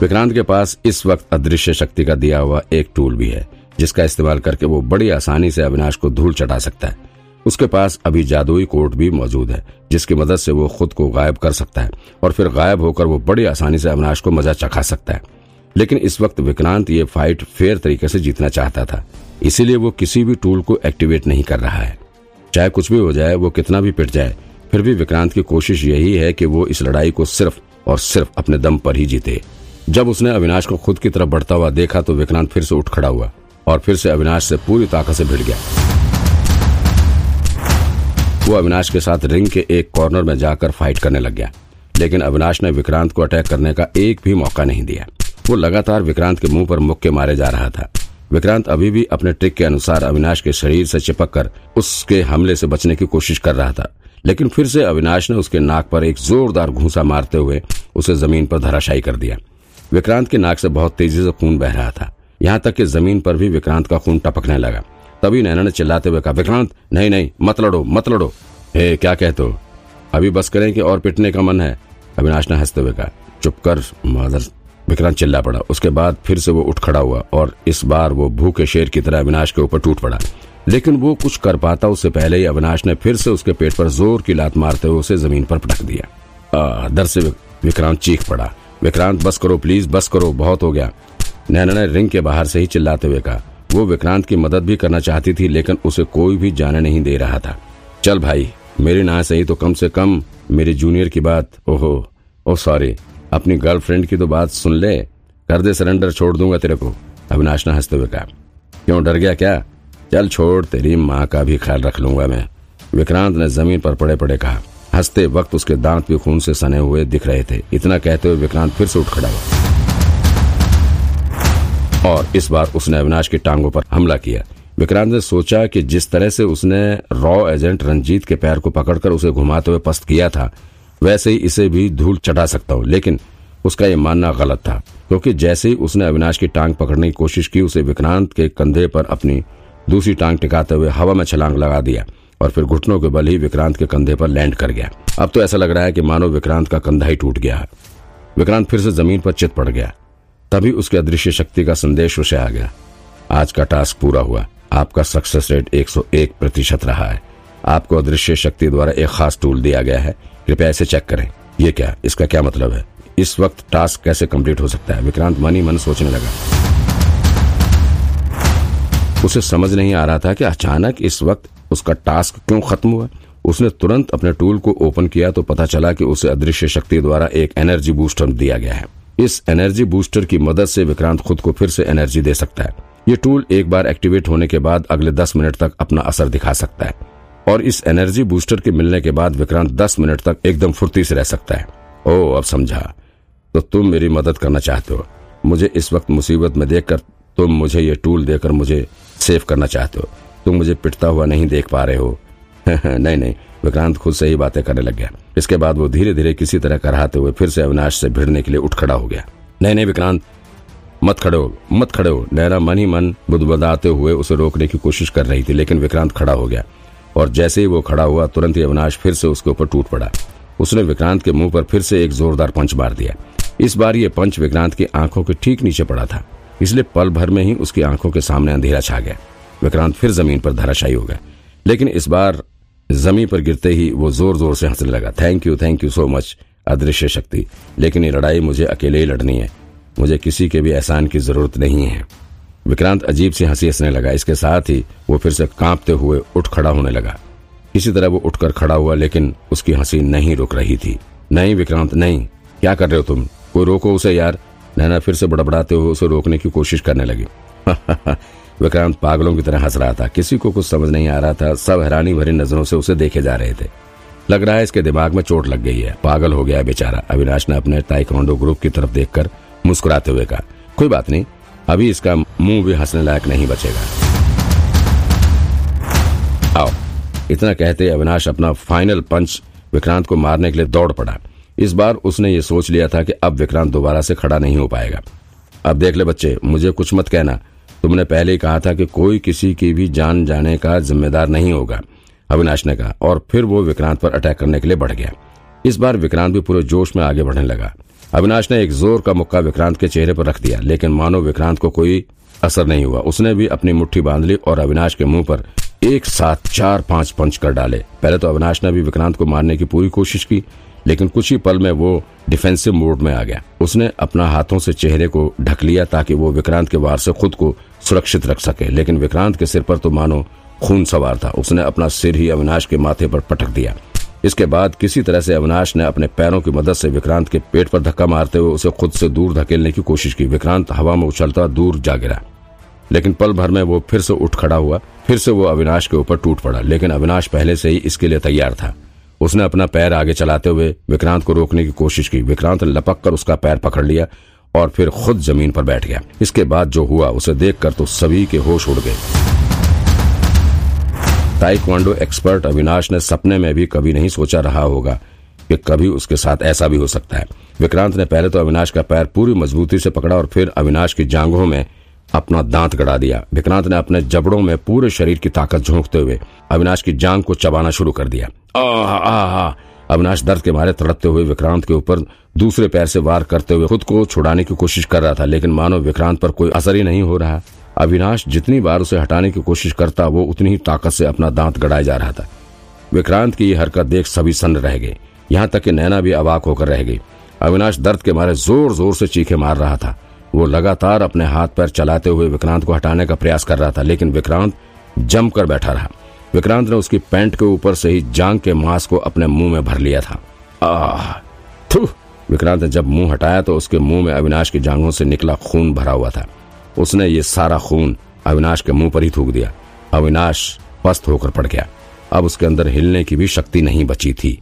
विक्रांत के पास इस वक्त अदृश्य शक्ति का दिया हुआ एक टूल भी है, जिसका इस्तेमाल करके वो बड़ी आसानी से अविनाश को धूल चटा सकता है। उसके पास अभी जादुई कोट भी मौजूद है, जिसकी मदद से वो खुद को गायब कर सकता है, और फिर गायब होकर वो बड़ी आसानी से अविनाश को मज़ा चखा सकता है। लेकिन इस वक्त विक्रांत ये फाइट फेयर तरीके से जीतना चाहता था, इसीलिए वो किसी भी टूल को एक्टिवेट नहीं कर रहा है। चाहे कुछ भी हो जाए, वो कितना भी पिट जाए, फिर भी विक्रांत की कोशिश यही है कि वो इस लड़ाई को सिर्फ़ और सिर्फ़ अपने दम पर ही जीते। जब उसने अविनाश को खुद की तरफ़ बढ़ता हुआ देखा तो विक्रांत फिर से उठ खड़ा हुआ और फिर से अविनाश से पूरी ताकत से भिड़ गया। वो अविनाश के साथ रिंग के एक कॉर्नर में जाकर फाइट करने लग गया, लेकिन अविनाश ने विक्रांत को अटैक करने का एक भी मौका नहीं दिया। वो लगातार विक्रांत के मुँह पर मुक्के मारे जा रहा था। विक्रांत अभी भी अपने ट्रिक के अनुसार अविनाश के शरीर से चिपक कर उसके हमले से बचने की कोशिश कर रहा था, लेकिन फिर से अविनाश ने उसके नाक पर एक जोरदार घूसा मारते हुए उसे ज़मीन पर धराशायी कर दिया। विक्रांत की नाक से बहुत तेज़ी से खून बह रहा था। यहाँ तक कि ज़मीन पर भी विक्रांत का खून टपकने लगा। तभी नैना ने चिल्लाते हुए कहा, विक्रांत, नहीं नहीं, मत लड़ो मत लड़ो। हे, क्या कहते हो? अभी बस करें कि और पिटने का मन है? अविनाश ने हँसते हुए कहा, चुप कर, मादर। विक्रांत चिल्ला पड़ा। उसके बाद फिर से वो उठ खड़ा हुआ और इस बार वो भूखे शेर की तरह अविनाश के ऊपर टूट पड़ा। लेकिन वो कुछ कर पाता, उससे पहले ही अविनाश ने फिर से उसके पेट पर ज़ोर की लात मारते हुए उसे ज़मीन पर पटक दिया। दर से विक्रांत चीख पड़ा। विक्रांत, बस करो प्लीज़ बस करो, बहुत हो गया। नैना ने रिंग के बाहर से ही चिल्लाते हुए कहा। वो विक्रांत की मदद भी करना चाहती थी, लेकिन उसे कोई भी जाने नहीं दे रहा था। चल भाई, मेरी ना सही तो कम से कम मेरे जूनियर की बात, ओहो, ओ सॉरी अपनी गर्लफ्रेंड की तो बात सुन ले। कर दे सरेंडर छोड़ दूँगा तेरे को, अविनाश ने हँसते हुए कहा। क्यों, डर गया क्या? चल छोड़, तेरी माँ का भी ख्याल रख लूँगा मैं, विक्रांत ने ज़मीन पर पड़े पड़े कहा। हँसते वक्त उसके दांत भी खून से सने हुए दिख रहे थे। इतना कहते हुए विक्रांत फिर से उठ खड़ा हुआ। और इस बार उसने अविनाश की टांगों पर हमला किया। विक्रांत ने सोचा कि जिस तरह से उसने रॉ एजेंट रंजीत के पैर को पकड़कर उसे घुमाते हुए पस्त किया था, वैसे ही इसे भी धूल चढ़ा सकता हूँ, लेकिन उसका ये मानना गलत था, क्योंकि जैसे ही उसने अविनाश की टांग पकड़ने की कोशिश की, उसे विक्रांत के कंधे पर अपनी दूसरी टांग टिकाते हुए हवा में छलांग लगा दिया। और फिर घुटनों के बल ही विक्रांत के कंधे पर लैंड कर गया। अब तो ऐसा लग रहा है कि मानो विक्रांत का कंधा ही टूट गया है। विक्रांत फिर से ज़मीन पर चित पड़ गया। तभी उसके अदृश्य शक्ति का संदेश उसे आ गया। आज का टास्क पूरा हुआ। आपका सक्सेस रेट 101 प्रतिशत रहा है। आपको अदृश्य शक्ति द्वारा एक खास टूल दिया गया है। कृपया इसे चेक करें। ये क्या? इसका क्या मतलब है? इस वक्त टास्क कैसे कंप्लीट हो सकता है? विक्रांत मन ही मन सोचने लगा। उसे समझ नहीं आ रहा था कि अचानक इस वक्त उसका टास्क क्यों खत्म हुआ? उसने तुरंत अपने टूल को ओपन किया तो पता चला कि उसे अदृश्य शक्ति द्वारा एक एनर्जी बूस्टर दिया गया है। इस एनर्जी बूस्टर की मदद से विक्रांत खुद को फिर से एनर्जी दे सकता है। ये टूल एक बार एक्टिवेट होने के बाद अगले दस मिनट तक अपना असर दिखा सकता है। और इस एनर्जी बूस्टर के मिलने के बाद विक्रांत दस मिनट तक एकदम फुर्ती से रह सकता है। ओ अब समझा। तो तुम मेरी मदद करना चाहते हो। मुझे इस वक्त मुसीबत में देखकर तुम मुझे ये टूल देकर मुझे सेव करना चाहते हो। तुम मुझे पिटता हुआ नहीं देख पा रहे हो। नहीं नहीं, विक्रांत खुद से ही बातें करने लग गया। इसके बाद वो धीरे धीरे किसी तरह कराते हुए फिर से अविनाश से भिड़ने के लिए उठ खड़ा हो गया। नहीं नहीं, विक्रांत, मत खड़े हो, मत खड़े हो। नैना मन ही मन बुदबदाते हुए उसे रोकने की कोशिश कर रही थी, लेकिन विक्रांत खड़ा हो गया। और जैसे ही वो खड़ा हुआ, तुरंत ही अविनाश फिर से उसके ऊपर टूट पड़ा। उसने विक्रांत के मुँह पर फिर से एक जोरदार पंच मार दिया। इस बार ये पंच विक्रांत की आँखों के ठीक नीचे पड़ा था, इसलिए पल भर में ही उसकी आँखों के सामने अंधेरा छा गया। विक्रांत फिर ज़मीन पर धराशायी हो गया लेकिन इस बार ज़मीन पर गिरते ही वो ज़ोर ज़ोर से हंसने लगा। Thank you thank you so much अदृश्य शक्ति। लेकिन ये लड़ाई मुझे अकेले ही लड़नी है। मुझे किसी के भी एहसान की ज़रूरत नहीं है। विक्रांत अजीब सी हँसी हंसने लगा। इसके साथ ही वो फिर से कांपते हुए उठ खड़ा होने लगा। किसी तरह वो उठकर खड़ा हुआ, लेकिन उसकी हँसी नहीं रुक रही थी। नहीं विक्रांत, नहीं। क्या कर रहे हो तुम? कोई रोको उसे यार। नैना फिर से बड़बड़ाते हुए उसे रोकने की कोशिश करने लगी। विक्रांत पागलों की तरह हंस रहा था। किसी को कुछ समझ नहीं आ रहा था। सब हैरानी भरी नज़रों से उसे देखे जा रहे थे। लग रहा है इसके दिमाग में चोट लग गई है। पागल हो गया बेचारा। अविनाश ने अपने ताइक्वांडो ग्रुप की तरफ़ देखकर मुस्कुराते हुए कहा, कोई बात नहीं। अभी इसका मुँह भी हंसने लायक नहीं बचेगा। आओ। इतना कहते अविनाश अपना फाइनल पंच विक्रांत को मारने के लिए दौड़ पड़ा। इस बार उसने ये सोच लिया था कि अब विक्रांत दोबारा से खड़ा नहीं हो पाएगा। अब देख ले बच्चे, मुझे कुछ मत कहना। तुमने पहले कहा था कि कोई किसी की भी जान जाने का जिम्मेदार नहीं होगा। अविनाश ने कहा, और फिर वो विक्रांत पर अटैक करने के लिए बढ़ गया। इस बार विक्रांत भी पूरे जोश में आगे बढ़ने लगा। अविनाश ने एक ज़ोर का मुक्का विक्रांत के चेहरे पर रख दिया, लेकिन मानो विक्रांत को कोई असर नहीं हुआ। उसने भी अपनी मुट्ठी बाँध ली और अविनाश के मुँह पर एक साथ चार पाँच पंच कर डाले। पहले तो अविनाश ने भी विक्रांत को मारने की पूरी कोशिश की लेकिन कुछ ही पल में वो डिफेंसिव मोड में आ गया। उसने अपना हाथों से चेहरे को ढक लिया ताकि वो विक्रांत के वार से खुद को सुरक्षित रख सके। लेकिन विक्रांत के सिर पर तो मानो खून सवार था। उसने अपना सिर ही अविनाश के माथे पर पटक दिया। इसके बाद किसी तरह से अविनाश ने अपने पैरों की मदद से विक्रांत के पेट पर धक्का मारते हुए उसे खुद से दूर धकेलने की कोशिश की। विक्रांत हवा में उछलता दूर जा गिरा। लेकिन पल भर में वो फिर से उठ खड़ा हुआ। फिर से वो अविनाश के ऊपर टूट पड़ा। लेकिन अविनाश पहले से ही इसके लिए तैयार था। उसने अपना पैर आगे चलाते हुए विक्रांत को रोकने की कोशिश की। विक्रांत ने लपक कर उसका पैर पकड़ लिया और फिर खुद ज़मीन पर बैठ गया। इसके बाद जो हुआ, उसे देखकर तो सभी के होश उड़ गए। ताइक्वांडो एक्सपर्ट अविनाश ने सपने में भी कभी नहीं सोचा रहा होगा कि कभी उसके साथ ऐसा भी हो सकता है। विक्रांत ने पहले तो अविनाश का पैर पूरी मजबूती से पकड़ा और फिर अविनाश की जांघों में अपना दांत गड़ा दिया। विक्रांत ने अपने जबड़ों में पूरे शरीर की ताकत झोंकते हुए अविनाश की जांग को चबाना शुरू कर दिया। अविनाश दर्द के मारे तड़पते हुए विक्रांत के ऊपर दूसरे पैर से वार करते हुए खुद को छुड़ाने की कोशिश कर रहा था, लेकिन मानो विक्रांत पर कोई असर ही नहीं हो रहा। अविनाश जितनी बार उसे हटाने की कोशिश करता, वो उतनी ही ताकत से अपना दांत गड़ाए जा रहा था। विक्रांत की यह हरकत देख सभी सन्न रह गए। यहाँ तक कि नैना भी अवाक होकर रह गई। अविनाश दर्द के मारे ज़ोर ज़ोर से चीखे मार रहा था। वो लगातार अपने हाथ पैर चलाते हुए विक्रांत को हटाने का प्रयास कर रहा था, लेकिन विक्रांत जमकर बैठा रहा। विक्रांत ने उसकी पैंट के ऊपर से ही जांग के मांस को अपने मुँह में भर लिया था। आह विक्रांत ने जब मुँह हटाया तो उसके मुँह में अविनाश की जांघों से निकला खून भरा हुआ था। उसने ये सारा खून अविनाश के मुँह पर ही थूक दिया। अविनाश पस्त होकर पड़ गया। अब उसके अंदर हिलने की भी शक्ति नहीं बची थी।